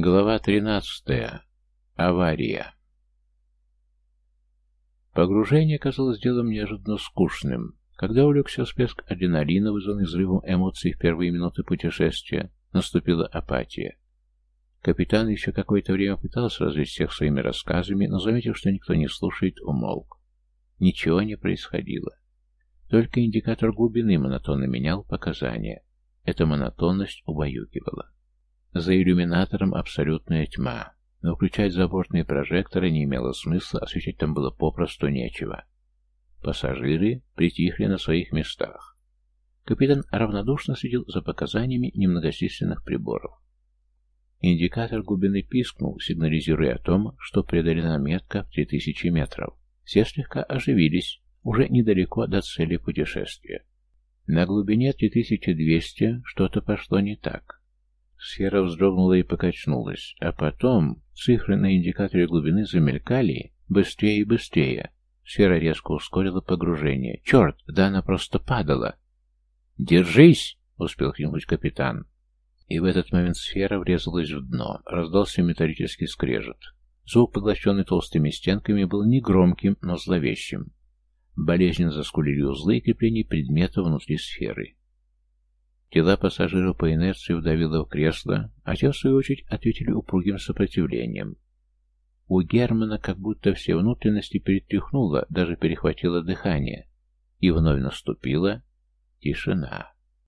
Глава 13. Авария. Погружение казалось делом неожиданно скучным. Когда улегся всплеск адреналина, вызванный взрывом эмоций в первые минуты путешествия, наступила апатия. Капитан еще какое-то время пытался развлечь всех своими рассказами, но, заметив, что никто не слушает, умолк. Ничего не происходило. Только индикатор глубины монотонно менял показания. Эта монотонность убаюкивала. За иллюминатором абсолютная тьма, но включать забортные прожекторы не имело смысла, освещать там было попросту нечего. Пассажиры притихли на своих местах. Капитан равнодушно следил за показаниями немногочисленных приборов. Индикатор глубины пискнул, сигнализируя о том, что преодолена метка в 3000 метров. Все слегка оживились, уже недалеко до цели путешествия. На глубине 3200 что-то пошло не так. Сфера вздрогнула и покачнулась, а потом цифры на индикаторе глубины замелькали быстрее и быстрее. Сфера резко ускорила погружение. «Черт, да она просто падала!» «Держись!» — успел крикнуть капитан. И в этот момент сфера врезалась в дно. Раздался металлический скрежет. Звук, поглощенный толстыми стенками, был негромким, но зловещим. Болезненно заскулили узлы и крепления предмета внутри сферы. Тела пассажиров по инерции вдавило в кресло, а те, в свою очередь, ответили упругим сопротивлением. У Германа как будто все внутренности перетряхнуло, даже перехватило дыхание, и вновь наступила тишина.